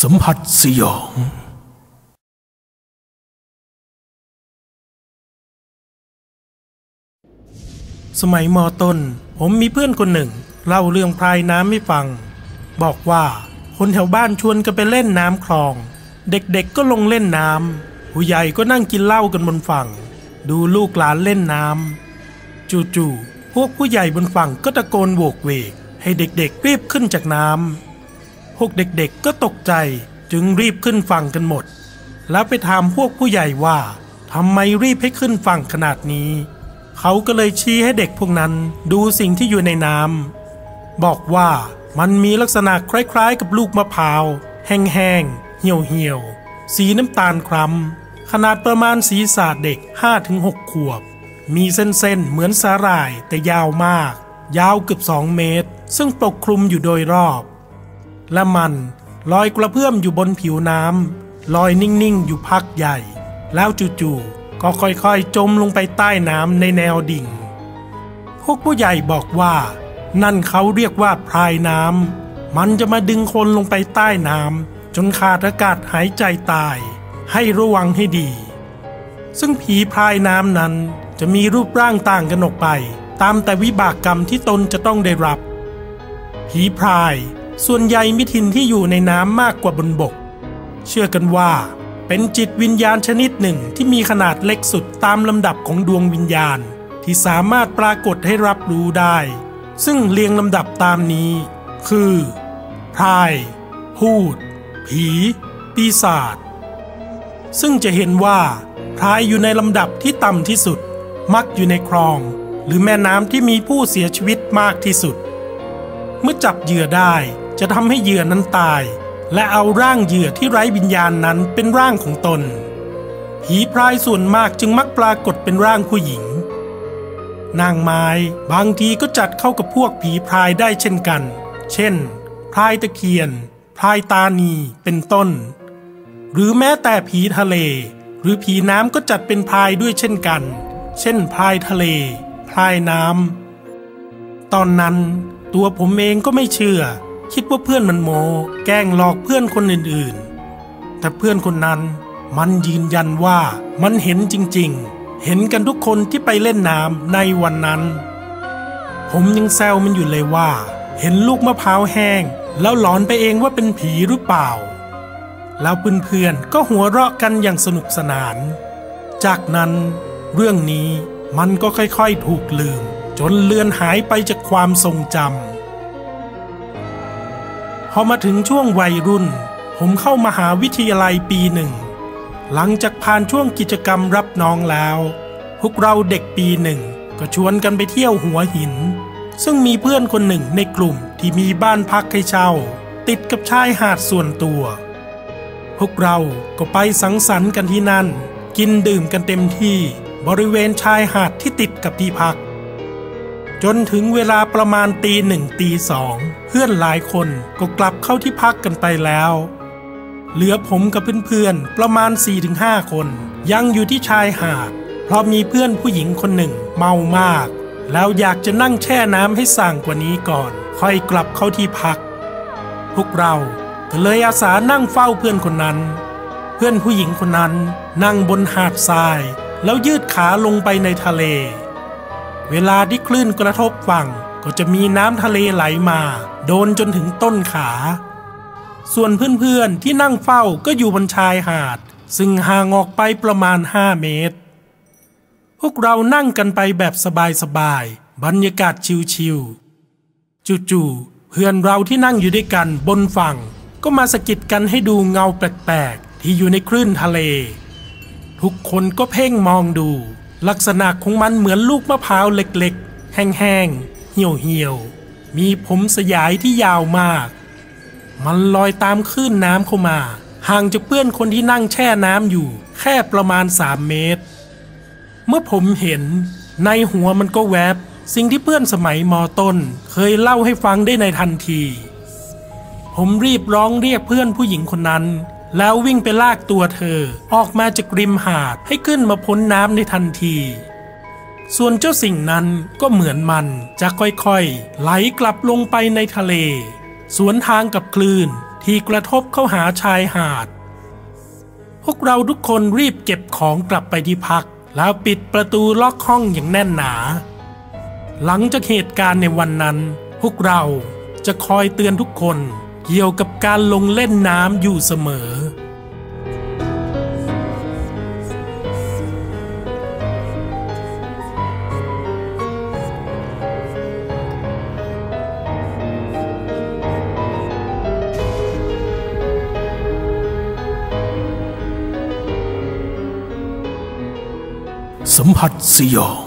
สัมผัสสยอง สมัยมอต้น ผมมีเพื่อนคนหนึ่ง เล่าเรื่องพรายน้ำให้ฟัง บอกว่าคนแถวบ้านชวนกันไปเล่นน้ำคลอง เด็กๆก็ลงเล่นน้ำผู้ใหญ่ก็นั่งกินเหล้ากันบนฝั่ง ดูลูกหลานเล่นน้ำจู่ๆพวกผู้ใหญ่บนฝั่งก็ตะโกนโวกเวก ให้เด็กๆรีบขึ้นจากน้ำ พวกเด็กๆก็ตกใจจึงรีบขึ้นฝั่งกันหมด แล้วไปถามพวกผู้ใหญ่ว่าทำไมรีบให้ขึ้นฝั่งขนาดนี้ เขาก็เลยชี้ให้เด็กพวกนั้นดูสิ่งที่อยู่ในน้ำบอกว่ามันมีลักษณะคล้ายๆ กับลูกมะพร้าว แห้งๆ เหี่ยวๆ สีน้ำตาลคล้ำขนาดประมาณศีรษะเด็ก 5-6 ขวบ มีเส้นๆ เหมือนสาหร่ายแต่ยาวมาก ยาวเกือบสองเมตร ซึ่งปกคลุมอยู่โดยรอบ และมันลอยกระเพื่อมอยู่บนผิวน้ำลอยนิ่งๆ อยู่พักใหญ่ แล้วจู่ๆก็ค่อยๆ จมลงไปใต้น้ำในแนวดิ่ง พวกผู้ใหญ่บอกว่า นั่นเขาเรียกว่าพรายน้ำมันจะมาดึงคนลงไปใต้น้ำจนขาดอากาศหายใจตาย ให้ระวังให้ดี ซึ่งผีพรายน้ำนั้นจะมีรูปร่างต่างกันออกไป ตามแต่วิบากกรรมที่ตนจะต้องได้รับ ผีพราย ส่วนใหญ่มีถิ่นที่อยู่ในน้ำมากกว่าบนบก เชื่อกันว่า เป็นจิตวิญญาณชนิดหนึ่งที่มีขนาดเล็กสุดตามลำดับของดวงวิญญาณ ที่สามารถปรากฏให้รับรู้ได้ ซึ่งเรียงลำดับตามนี้ คือพราย พูด ผี ปีศาจซึ่งจะเห็นว่าพรายอยู่ในลำดับที่ต่ำที่สุด มักอยู่ในคลอง หรือแม่น้ำที่มีผู้เสียชีวิตมากที่สุด เมื่อจับเหยื่อได้ จะทำให้เหยื่อนั้นตาย และเอาร่างเหยื่อที่ไร้วิญญาณนั้นเป็นร่างของตน ผีพรายส่วนมากจึงมักปรากฏเป็นร่างผู้หญิง นางไม้บางทีก็จัดเข้ากับพวกผีพรายได้เช่นกัน เช่น พรายตะเคียน พรายตานีเป็นต้น หรือแม้แต่ผีทะเล หรือผีน้ำก็จัดเป็นพรายด้วยเช่นกัน เช่น พรายทะเล พรายน้ำตอนนั้นตัวผมเองก็ไม่เชื่อ คิดว่าเพื่อนมันโมแกล้งหลอกเพื่อนคนอื่นๆ แต่เพื่อนคนนั้นมันยืนยันว่ามันเห็นจริงๆ เห็นกันทุกคนที่ไปเล่นน้ำในวันนั้น ผมยังแซวมันอยู่เลยว่า เห็นลูกมะพร้าวแห้ง แล้วหลอนไปเองว่าเป็นผีหรือเปล่า แล้วเพื่อนๆก็หัวเราะกันอย่างสนุกสนาน จากนั้นเรื่องนี้มันก็ค่อยๆถูกลืม จนเลือนหายไปจากความทรงจำ พอมาถึงช่วงวัยรุ่น ผมเข้ามหาวิทยาลัยปีหนึ่ง หลังจากผ่านช่วงกิจกรรมรับน้องแล้ว พวกเราเด็กปีหนึ่งก็ชวนกันไปเที่ยวหัวหิน ซึ่งมีเพื่อนคนหนึ่งในกลุ่มที่มีบ้านพักให้เช่า ติดกับชายหาดส่วนตัว พวกเราก็ไปสังสรรค์กันที่นั่น กินดื่มกันเต็มที่บริเวณชายหาดที่ติดกับที่พัก จนถึงเวลาประมาณตีหนึ่งตีสองเพื่อนหลายคนก็กลับเข้าที่พักกันไปแล้ว เหลือผมกับเพื่อนๆประมาณ 4-5 คน ยังอยู่ที่ชายหาดเพราะมีเพื่อนผู้หญิงคนหนึ่งเมามาก แล้วอยากจะนั่งแช่น้ำให้สั่งกว่านี้ก่อน ค่อยกลับเข้าที่พัก พวกเราก็เลยอาสานั่งเฝ้าเพื่อนคนนั้น เพื่อนผู้หญิงคนนั้นนั่งบนหาดทราย แล้วยืดขาลงไปในทะเล เวลาที่คลื่นกระทบฝั่งก็จะมีน้ำทะเลไหลมา โดนจนถึงต้นขา ส่วนเพื่อนๆที่นั่งเฝ้าก็อยู่บนชายหาด ซึ่งห่างออกไปประมาณ 5 เมตร พวกเรานั่งกันไปแบบสบายๆบรรยากาศชิวๆจู่ๆเพื่อนเราที่นั่งอยู่ด้วยกันบนฝั่ง ก็มาสะกิดกันให้ดูเงาแปลกๆที่อยู่ในคลื่นทะเล ทุกคนก็เพ่งมองดู ลักษณะของมันเหมือนลูกมะพร้าวเล็กๆ แห้งๆ เหี่ยวๆ มีผมสยายที่ยาวมาก มันลอยตามคลื่นน้ำเข้ามา ห่างจากเพื่อนคนที่นั่งแช่น้ำอยู่ แค่ประมาณ3เมตร เมื่อผมเห็น ในหัวมันก็แวบ สิ่งที่เพื่อนสมัยมอต้น เคยเล่าให้ฟังได้ในทันที ผมรีบร้องเรียกเพื่อนผู้หญิงคนนั้น แล้ววิ่งไปลากตัวเธอออกมาจากริมหาดให้ขึ้นมาพ้นน้ำในทันที ส่วนเจ้าสิ่งนั้นก็เหมือนมันจะค่อยๆ ไหลกลับลงไปในทะเล สวนทางกับคลื่นที่กระทบเข้าหาชายหาด พวกเราทุกคนรีบเก็บของกลับไปที่พัก แล้วปิดประตูล็อกห้องอย่างแน่นหนา หลังจากเหตุการณ์ในวันนั้น พวกเราจะคอยเตือนทุกคน เกี่ยวกับการลงเล่นน้ำอยู่เสมอ สัมผัสสยอง